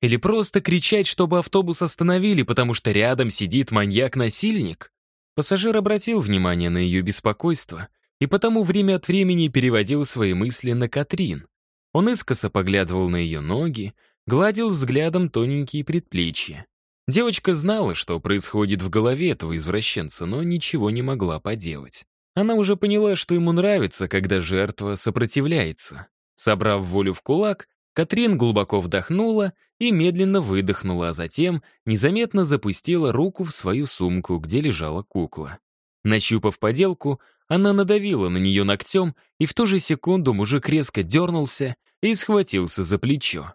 Или просто кричать, чтобы автобус остановили, потому что рядом сидит маньяк-насильник? Пассажир обратил внимание на ее беспокойство и потому время от времени переводил свои мысли на Катрин. Он искоса поглядывал на ее ноги, гладил взглядом тоненькие предплечья. Девочка знала, что происходит в голове этого извращенца, но ничего не могла поделать. Она уже поняла, что ему нравится, когда жертва сопротивляется. Собрав волю в кулак, Катрин глубоко вдохнула и медленно выдохнула, а затем незаметно запустила руку в свою сумку, где лежала кукла. Нащупав поделку, она надавила на нее ногтем, и в ту же секунду мужик резко дернулся и схватился за плечо.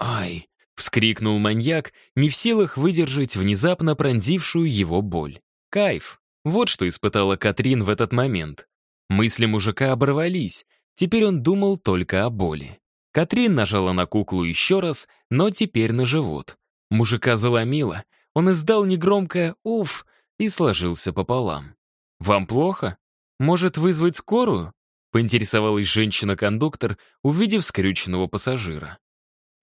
«Ай!» — вскрикнул маньяк, не в силах выдержать внезапно пронзившую его боль. Кайф! Вот что испытала Катрин в этот момент. Мысли мужика оборвались, теперь он думал только о боли. Катрин нажала на куклу еще раз, но теперь на живот. Мужика заломило, он издал негромкое «уф» и сложился пополам. «Вам плохо? Может, вызвать скорую?» — поинтересовалась женщина-кондуктор, увидев скрюченного пассажира.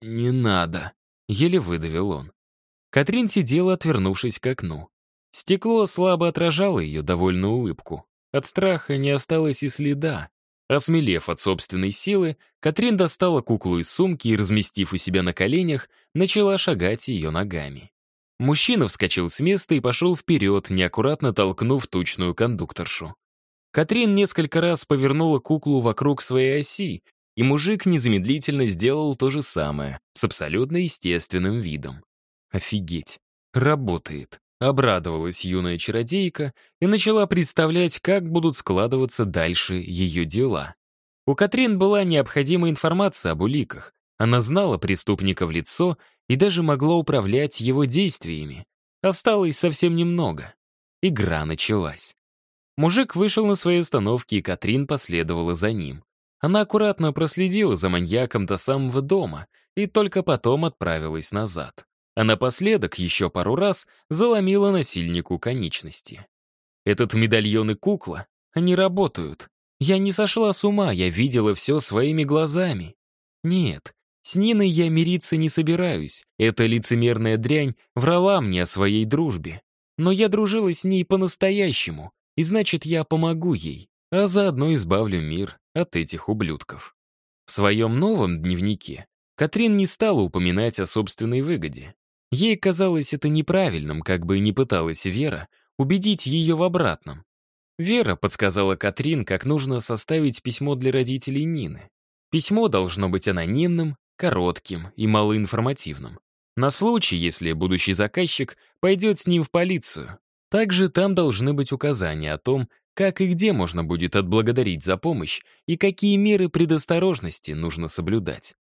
«Не надо», — еле выдавил он. Катрин сидела, отвернувшись к окну. Стекло слабо отражало ее довольную улыбку. От страха не осталось и следа. Осмелев от собственной силы, Катрин достала куклу из сумки и, разместив у себя на коленях, начала шагать ее ногами. Мужчина вскочил с места и пошел вперед, неаккуратно толкнув тучную кондукторшу. Катрин несколько раз повернула куклу вокруг своей оси, и мужик незамедлительно сделал то же самое, с абсолютно естественным видом. Офигеть, работает. Обрадовалась юная чародейка и начала представлять, как будут складываться дальше ее дела. У Катрин была необходимая информация об уликах. Она знала преступника в лицо и даже могла управлять его действиями. Осталось совсем немного. Игра началась. Мужик вышел на своей остановке, и Катрин последовала за ним. Она аккуратно проследила за маньяком до самого дома и только потом отправилась назад а напоследок еще пару раз заломила насильнику конечности. Этот медальон и кукла, они работают. Я не сошла с ума, я видела все своими глазами. Нет, с Ниной я мириться не собираюсь. Эта лицемерная дрянь врала мне о своей дружбе. Но я дружила с ней по-настоящему, и значит, я помогу ей, а заодно избавлю мир от этих ублюдков. В своем новом дневнике Катрин не стала упоминать о собственной выгоде. Ей казалось это неправильным, как бы и не пыталась Вера убедить ее в обратном. Вера подсказала Катрин, как нужно составить письмо для родителей Нины. Письмо должно быть анонимным, коротким и малоинформативным. На случай, если будущий заказчик пойдет с ним в полицию. Также там должны быть указания о том, как и где можно будет отблагодарить за помощь и какие меры предосторожности нужно соблюдать.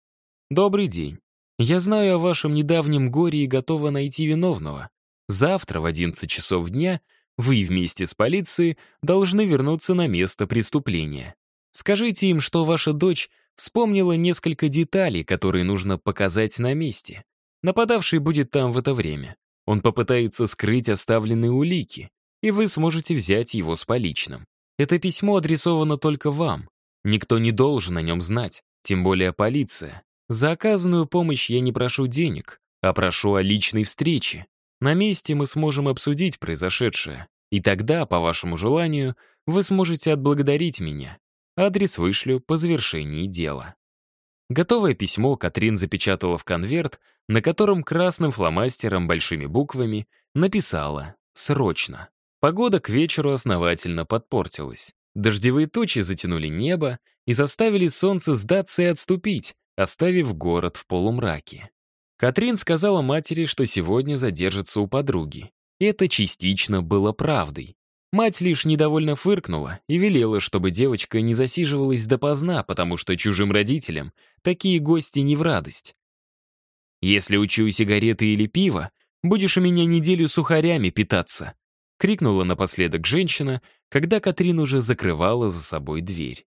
Добрый день. Я знаю о вашем недавнем горе и готова найти виновного. Завтра в 11 часов дня вы вместе с полицией должны вернуться на место преступления. Скажите им, что ваша дочь вспомнила несколько деталей, которые нужно показать на месте. Нападавший будет там в это время. Он попытается скрыть оставленные улики, и вы сможете взять его с поличным. Это письмо адресовано только вам. Никто не должен о нем знать, тем более полиция. За оказанную помощь я не прошу денег, а прошу о личной встрече. На месте мы сможем обсудить произошедшее, и тогда, по вашему желанию, вы сможете отблагодарить меня. Адрес вышлю по завершении дела. Готовое письмо Катрин запечатала в конверт, на котором красным фломастером большими буквами написала «Срочно». Погода к вечеру основательно подпортилась. Дождевые тучи затянули небо и заставили солнце сдаться и отступить, оставив город в полумраке. Катрин сказала матери, что сегодня задержится у подруги. Это частично было правдой. Мать лишь недовольно фыркнула и велела, чтобы девочка не засиживалась допоздна, потому что чужим родителям такие гости не в радость. «Если учу сигареты или пиво, будешь у меня неделю сухарями питаться», — крикнула напоследок женщина, когда Катрин уже закрывала за собой дверь.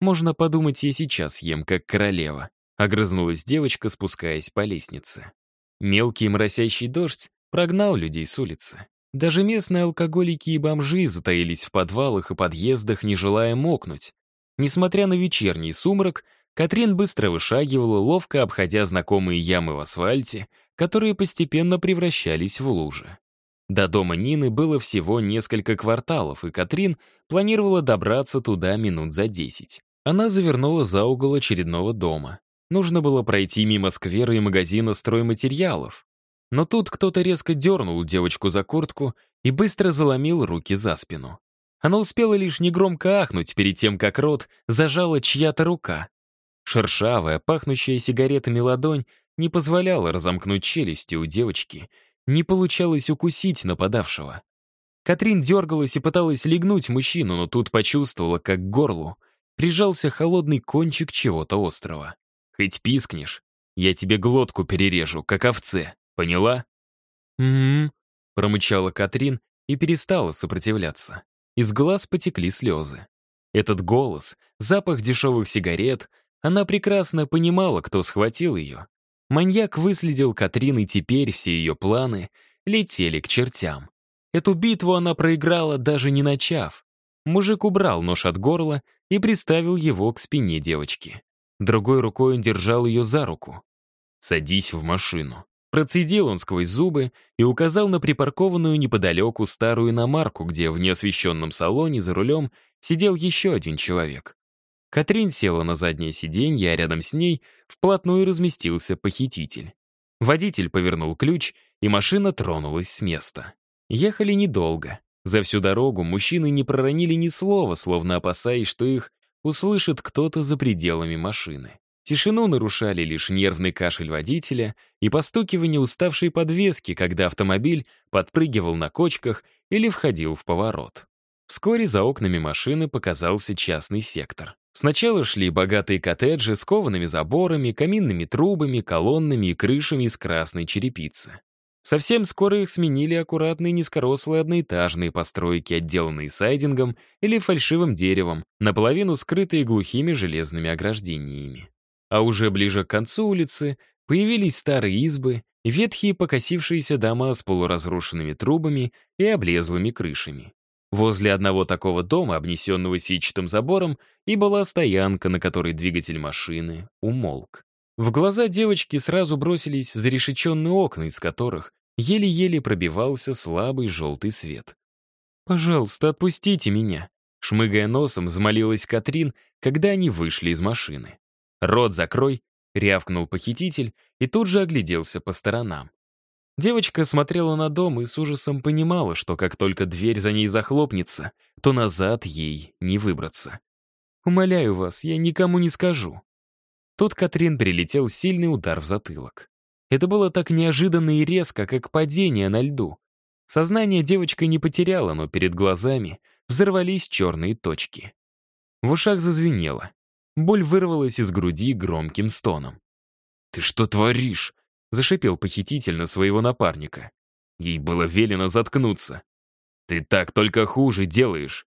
«Можно подумать, я сейчас ем, как королева», — огрызнулась девочка, спускаясь по лестнице. Мелкий моросящий дождь прогнал людей с улицы. Даже местные алкоголики и бомжи затаились в подвалах и подъездах, не желая мокнуть. Несмотря на вечерний сумрак, Катрин быстро вышагивала, ловко обходя знакомые ямы в асфальте, которые постепенно превращались в лужи. До дома Нины было всего несколько кварталов, и Катрин планировала добраться туда минут за десять. Она завернула за угол очередного дома. Нужно было пройти мимо сквера и магазина стройматериалов. Но тут кто-то резко дернул девочку за куртку и быстро заломил руки за спину. Она успела лишь негромко ахнуть перед тем, как рот зажала чья-то рука. Шершавая, пахнущая сигаретами ладонь не позволяла разомкнуть челюсти у девочки, не получалось укусить нападавшего. Катрин дергалась и пыталась легнуть мужчину, но тут почувствовала, как к горлу прижался холодный кончик чего-то острого. «Хоть пискнешь, я тебе глотку перережу, как овце», Поняла?» «Угу», — промычала Катрин и перестала сопротивляться. Из глаз потекли слезы. Этот голос, запах дешевых сигарет, она прекрасно понимала, кто схватил ее. Маньяк выследил Катрин, и теперь все ее планы летели к чертям. Эту битву она проиграла, даже не начав. Мужик убрал нож от горла и приставил его к спине девочки. Другой рукой он держал ее за руку. «Садись в машину», Процедил он сквозь зубы и указал на припаркованную неподалеку старую иномарку, где в неосвещенном салоне за рулем сидел еще один человек. Катрин села на заднее сиденье, а рядом с ней вплотную разместился похититель. Водитель повернул ключ, и машина тронулась с места. Ехали недолго. За всю дорогу мужчины не проронили ни слова, словно опасаясь, что их услышит кто-то за пределами машины. Тишину нарушали лишь нервный кашель водителя и постукивание уставшей подвески, когда автомобиль подпрыгивал на кочках или входил в поворот. Вскоре за окнами машины показался частный сектор. Сначала шли богатые коттеджи с коваными заборами, каминными трубами, колоннами и крышами из красной черепицы. Совсем скоро их сменили аккуратные низкорослые одноэтажные постройки, отделанные сайдингом или фальшивым деревом, наполовину скрытые глухими железными ограждениями. А уже ближе к концу улицы появились старые избы, ветхие покосившиеся дома с полуразрушенными трубами и облезлыми крышами. Возле одного такого дома, обнесенного сетчатым забором, и была стоянка, на которой двигатель машины умолк. В глаза девочки сразу бросились зарешеченные окна, из которых еле-еле пробивался слабый желтый свет. «Пожалуйста, отпустите меня», — шмыгая носом, взмолилась Катрин, когда они вышли из машины. «Рот закрой!» — рявкнул похититель и тут же огляделся по сторонам. Девочка смотрела на дом и с ужасом понимала, что как только дверь за ней захлопнется, то назад ей не выбраться. «Умоляю вас, я никому не скажу». Тут Катрин прилетел сильный удар в затылок. Это было так неожиданно и резко, как падение на льду. Сознание девочка не потеряла, но перед глазами взорвались черные точки. В ушах зазвенело. Боль вырвалась из груди громким стоном. «Ты что творишь?» — зашипел похититель на своего напарника. Ей было велено заткнуться. «Ты так только хуже делаешь.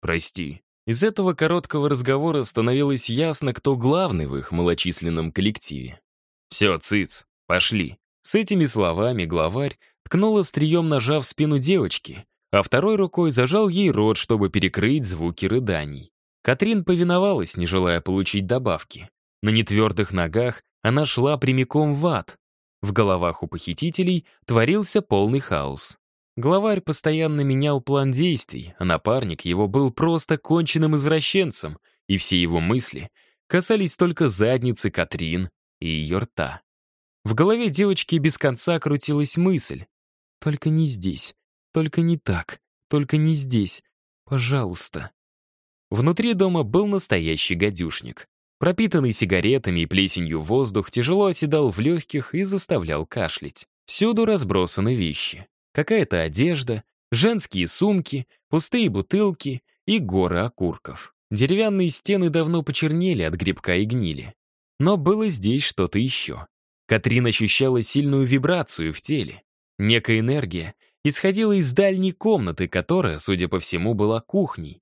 Прости». Из этого короткого разговора становилось ясно, кто главный в их малочисленном коллективе. «Все, цыц, пошли». С этими словами главарь ткнул острием ножа в спину девочки, а второй рукой зажал ей рот, чтобы перекрыть звуки рыданий. Катрин повиновалась, не желая получить добавки. На нетвердых ногах она шла прямиком в ад. В головах у похитителей творился полный хаос. Главарь постоянно менял план действий, а напарник его был просто конченным извращенцем, и все его мысли касались только задницы Катрин и ее рта. В голове девочки без конца крутилась мысль. «Только не здесь, только не так, только не здесь, пожалуйста». Внутри дома был настоящий гадюшник. Пропитанный сигаретами и плесенью воздух тяжело оседал в легких и заставлял кашлять. Всюду разбросаны вещи. Какая-то одежда, Женские сумки, пустые бутылки и горы окурков. Деревянные стены давно почернели от грибка и гнили. Но было здесь что-то еще. Катрин ощущала сильную вибрацию в теле. Некая энергия исходила из дальней комнаты, которая, судя по всему, была кухней.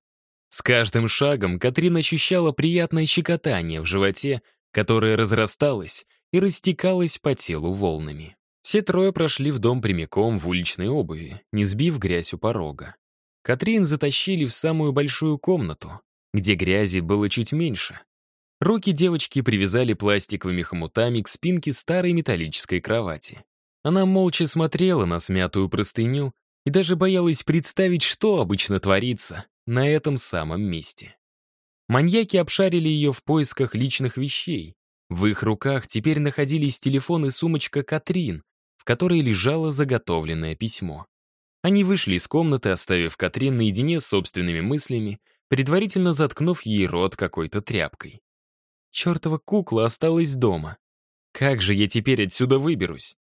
С каждым шагом Катрин ощущала приятное щекотание в животе, которое разрасталось и растекалось по телу волнами. Все трое прошли в дом прямиком в уличной обуви, не сбив грязь у порога. Катрин затащили в самую большую комнату, где грязи было чуть меньше. Руки девочки привязали пластиковыми хомутами к спинке старой металлической кровати. Она молча смотрела на смятую простыню и даже боялась представить, что обычно творится на этом самом месте. Маньяки обшарили ее в поисках личных вещей. В их руках теперь находились телефон и сумочка Катрин, в которой лежало заготовленное письмо. Они вышли из комнаты, оставив Катрин наедине с собственными мыслями, предварительно заткнув ей рот какой-то тряпкой. Чертова кукла осталась дома. Как же я теперь отсюда выберусь?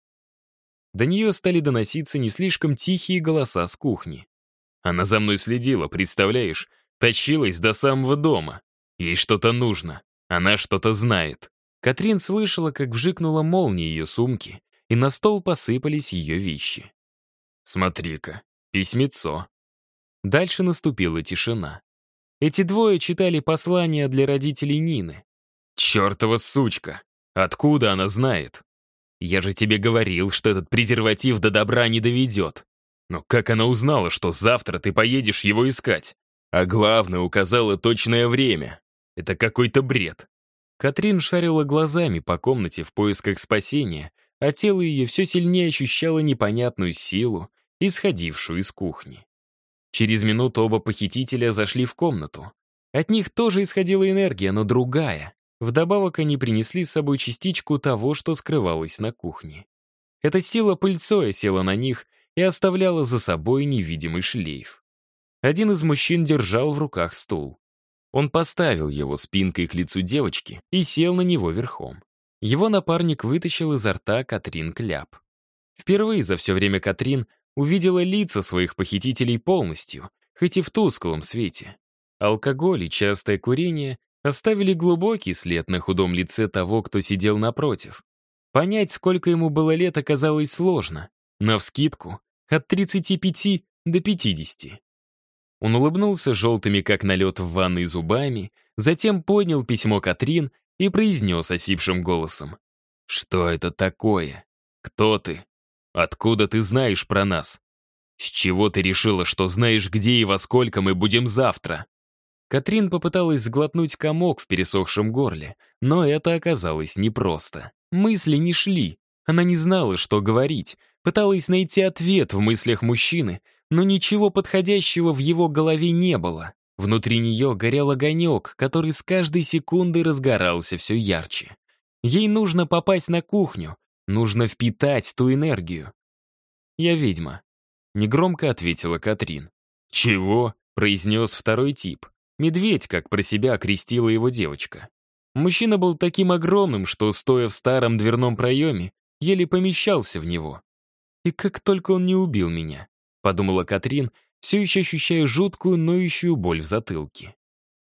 До нее стали доноситься не слишком тихие голоса с кухни. Она за мной следила, представляешь? Тащилась до самого дома. Ей что-то нужно. Она что-то знает. Катрин слышала, как вжикнула молния ее сумки, и на стол посыпались ее вещи. «Смотри-ка, письмецо». Дальше наступила тишина. Эти двое читали послание для родителей Нины. «Чертова сучка! Откуда она знает?» «Я же тебе говорил, что этот презерватив до добра не доведет. Но как она узнала, что завтра ты поедешь его искать? А главное, указала точное время. Это какой-то бред». Катрин шарила глазами по комнате в поисках спасения, а тело ее все сильнее ощущало непонятную силу, исходившую из кухни. Через минуту оба похитителя зашли в комнату. От них тоже исходила энергия, но другая. Вдобавок они принесли с собой частичку того, что скрывалось на кухне. Эта сила пыльцой села на них и оставляла за собой невидимый шлейф. Один из мужчин держал в руках стул. Он поставил его спинкой к лицу девочки и сел на него верхом. Его напарник вытащил изо рта Катрин кляп. Впервые за все время Катрин увидела лица своих похитителей полностью, хоть и в тусклом свете. Алкоголь и частое курение оставили глубокий след на худом лице того, кто сидел напротив. Понять, сколько ему было лет, оказалось сложно. Навскидку, от 35 до 50. Он улыбнулся желтыми, как налет в ванной, зубами, затем поднял письмо Катрин и произнес осипшим голосом. «Что это такое? Кто ты? Откуда ты знаешь про нас? С чего ты решила, что знаешь, где и во сколько мы будем завтра?» Катрин попыталась сглотнуть комок в пересохшем горле, но это оказалось непросто. Мысли не шли. Она не знала, что говорить, пыталась найти ответ в мыслях мужчины, но ничего подходящего в его голове не было. Внутри нее горел огонек, который с каждой секундой разгорался все ярче. Ей нужно попасть на кухню, нужно впитать ту энергию. «Я ведьма», — негромко ответила Катрин. «Чего?» — произнес второй тип. Медведь, как про себя окрестила его девочка. Мужчина был таким огромным, что, стоя в старом дверном проеме, еле помещался в него. «И как только он не убил меня», — подумала Катрин, все еще ощущая жуткую, ноющую боль в затылке.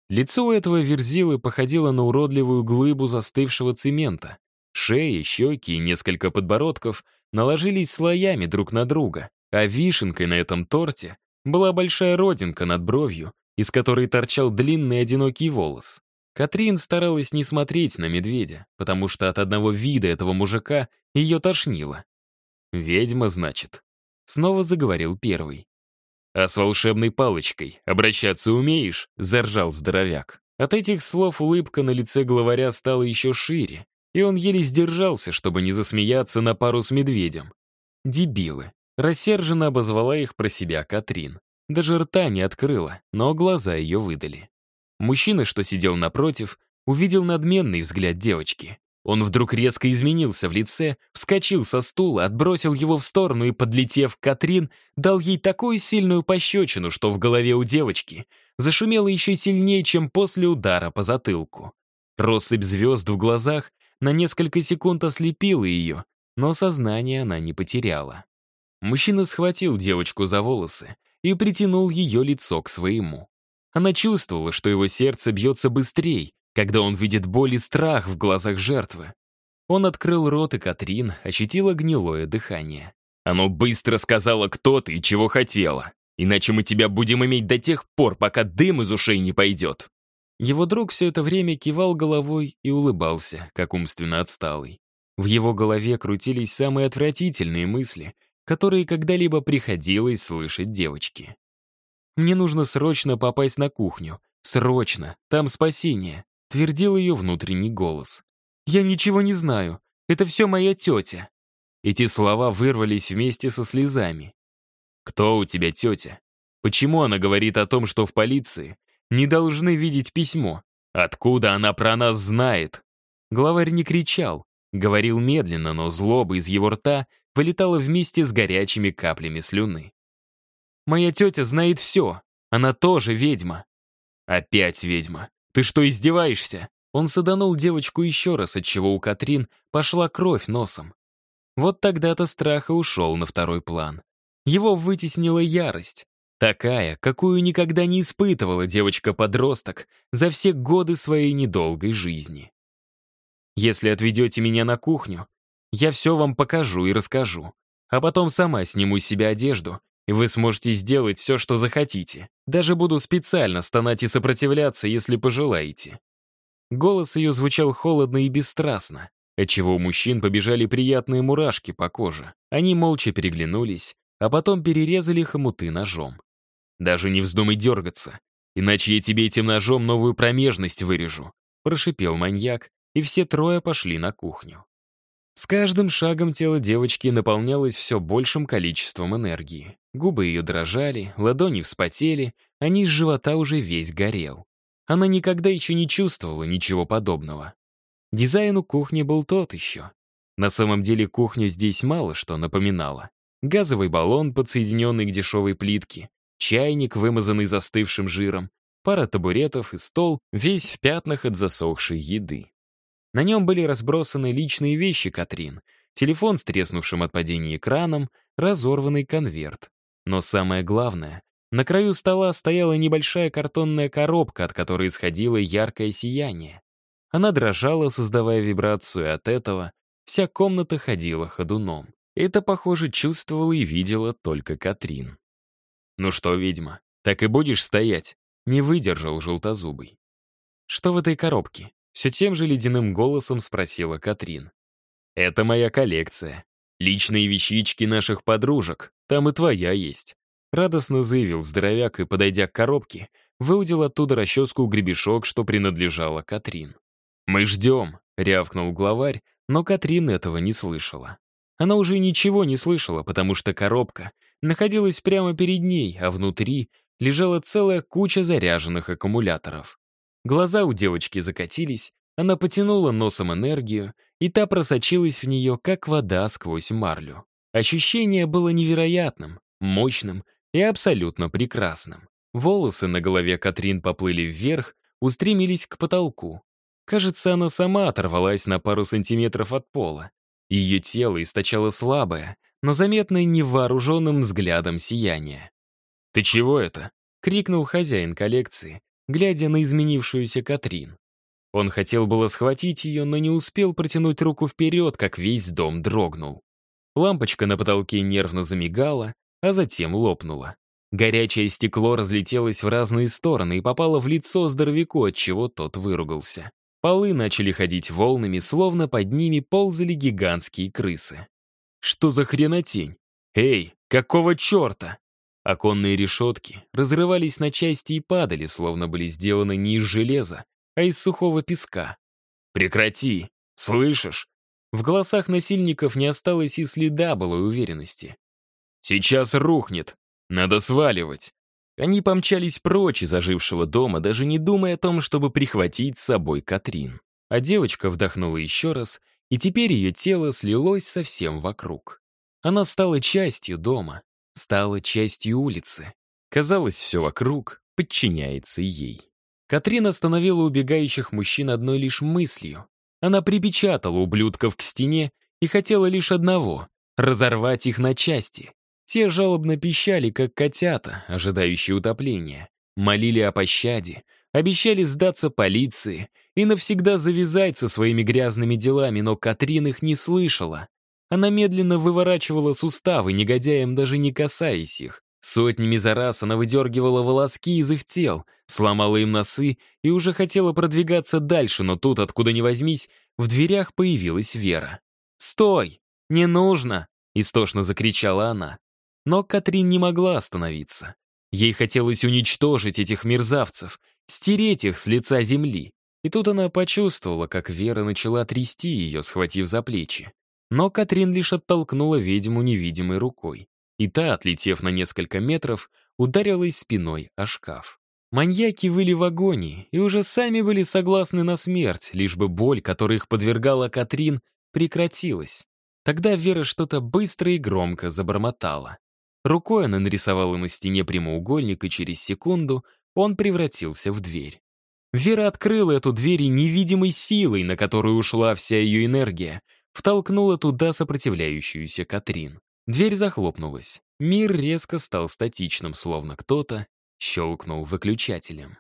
Лицо у этого верзилы походило на уродливую глыбу застывшего цемента. Шея, щеки и несколько подбородков наложились слоями друг на друга, а вишенкой на этом торте была большая родинка над бровью, из которой торчал длинный одинокий волос. Катрин старалась не смотреть на медведя, потому что от одного вида этого мужика ее тошнило. «Ведьма, значит?» Снова заговорил первый. «А с волшебной палочкой обращаться умеешь?» — заржал здоровяк. От этих слов улыбка на лице главаря стала еще шире, и он еле сдержался, чтобы не засмеяться на пару с медведем. «Дебилы!» — рассерженно обозвала их про себя Катрин. Даже рта не открыла, но глаза ее выдали. Мужчина, что сидел напротив, увидел надменный взгляд девочки. Он вдруг резко изменился в лице, вскочил со стула, отбросил его в сторону и, подлетев к Катрин, дал ей такую сильную пощечину, что в голове у девочки зашумело еще сильнее, чем после удара по затылку. Россыпь звезд в глазах на несколько секунд ослепила ее, но сознание она не потеряла. Мужчина схватил девочку за волосы и притянул ее лицо к своему. Она чувствовала, что его сердце бьется быстрее, когда он видит боль и страх в глазах жертвы. Он открыл рот, и Катрин ощутила гнилое дыхание. «Оно быстро сказала, кто ты и чего хотела. Иначе мы тебя будем иметь до тех пор, пока дым из ушей не пойдет». Его друг все это время кивал головой и улыбался, как умственно отсталый. В его голове крутились самые отвратительные мысли, которые когда-либо приходилось слышать девочке. «Мне нужно срочно попасть на кухню. Срочно! Там спасение!» — твердил ее внутренний голос. «Я ничего не знаю. Это все моя тетя». Эти слова вырвались вместе со слезами. «Кто у тебя тетя? Почему она говорит о том, что в полиции не должны видеть письмо? Откуда она про нас знает?» Главарь не кричал, говорил медленно, но злоба из его рта вылетала вместе с горячими каплями слюны. «Моя тетя знает все. Она тоже ведьма». «Опять ведьма. Ты что, издеваешься?» Он саданул девочку еще раз, отчего у Катрин пошла кровь носом. Вот тогда-то страх и ушел на второй план. Его вытеснила ярость. Такая, какую никогда не испытывала девочка-подросток за все годы своей недолгой жизни. Если отведете меня на кухню, я все вам покажу и расскажу. А потом сама сниму с себя одежду, и вы сможете сделать все, что захотите. Даже буду специально стонать и сопротивляться, если пожелаете». Голос ее звучал холодно и бесстрастно, отчего у мужчин побежали приятные мурашки по коже. Они молча переглянулись, а потом перерезали хомуты ножом. «Даже не вздумай дергаться, иначе я тебе этим ножом новую промежность вырежу», прошипел маньяк, и все трое пошли на кухню. С каждым шагом тело девочки наполнялось все большим количеством энергии. Губы ее дрожали, ладони вспотели, а низ живота уже весь горел. Она никогда еще не чувствовала ничего подобного. Дизайн у кухни был тот еще. На самом деле кухню здесь мало что напоминало. Газовый баллон, подсоединенный к дешевой плитке, чайник, вымазанный застывшим жиром, пара табуретов и стол, весь в пятнах от засохшей еды. На нем были разбросаны личные вещи Катрин, телефон с треснувшим от падения экраном, разорванный конверт. Но самое главное, на краю стола стояла небольшая картонная коробка, от которой исходило яркое сияние. Она дрожала, создавая вибрацию, от этого вся комната ходила ходуном. Это, похоже, чувствовала и видела только Катрин. «Ну что, ведьма, так и будешь стоять?» Не выдержал желтозубый. «Что в этой коробке?» Все тем же ледяным голосом спросила Катрин. «Это моя коллекция. Личные вещички наших подружек. Там и твоя есть». Радостно заявил здоровяк и, подойдя к коробке, выудил оттуда расческу-гребешок, что принадлежало Катрин. «Мы ждем», — рявкнул главарь, но Катрин этого не слышала. Она уже ничего не слышала, потому что коробка находилась прямо перед ней, а внутри лежала целая куча заряженных аккумуляторов. Глаза у девочки закатились, она потянула носом энергию, и та просочилась в нее, как вода сквозь марлю. Ощущение было невероятным, мощным и абсолютно прекрасным. Волосы на голове Катрин поплыли вверх, устремились к потолку. Кажется, она сама оторвалась на пару сантиметров от пола. Ее тело источало слабое, но заметное невооруженным взглядом сияние. «Ты чего это?» — крикнул хозяин коллекции, глядя на изменившуюся Катрин. Он хотел было схватить ее, но не успел протянуть руку вперед, как весь дом дрогнул. Лампочка на потолке нервно замигала, а затем лопнула. Горячее стекло разлетелось в разные стороны и попало в лицо здоровяку, от чего тот выругался. Полы начали ходить волнами, словно под ними ползали гигантские крысы. Что за хренотень? Эй, какого черта? Оконные решетки разрывались на части и падали, словно были сделаны не из железа, а из сухого песка. «Прекрати! Слышишь?» В голосах насильников не осталось и следа былой уверенности. «Сейчас рухнет! Надо сваливать!» Они помчались прочь из ожившего дома, даже не думая о том, чтобы прихватить с собой Катрин. А девочка вдохнула еще раз, и теперь ее тело слилось совсем вокруг. Она стала частью дома, стала частью улицы. Казалось, все вокруг подчиняется ей. Катрин остановила убегающих мужчин одной лишь мыслью. Она припечатала ублюдков к стене и хотела лишь одного — разорвать их на части. Те жалобно пищали, как котята, ожидающие утопления. Молили о пощаде, обещали сдаться полиции и навсегда завязать со своими грязными делами, но Катрин их не слышала. Она медленно выворачивала суставы, негодяям даже не касаясь их. Сотнями за раз она выдергивала волоски из их тел, сломала им носы и уже хотела продвигаться дальше, но тут, откуда ни возьмись, в дверях появилась Вера. «Стой! Не нужно!» — истошно закричала она. Но Катрин не могла остановиться. Ей хотелось уничтожить этих мерзавцев, стереть их с лица земли. И тут она почувствовала, как Вера начала трясти ее, схватив за плечи. Но Катрин лишь оттолкнула ведьму невидимой рукой. И та, отлетев на несколько метров, ударилась спиной о шкаф. Маньяки выли в агонии и уже сами были согласны на смерть, лишь бы боль, которой их подвергала Катрин, прекратилась. Тогда Вера что-то быстро и громко забормотала. Рукой она нарисовала на стене прямоугольник, и через секунду он превратился в дверь. Вера открыла эту дверь невидимой силой, на которую ушла вся ее энергия, втолкнула туда сопротивляющуюся Катрин. Дверь захлопнулась. Мир резко стал статичным, словно кто-то щелкнул выключателем.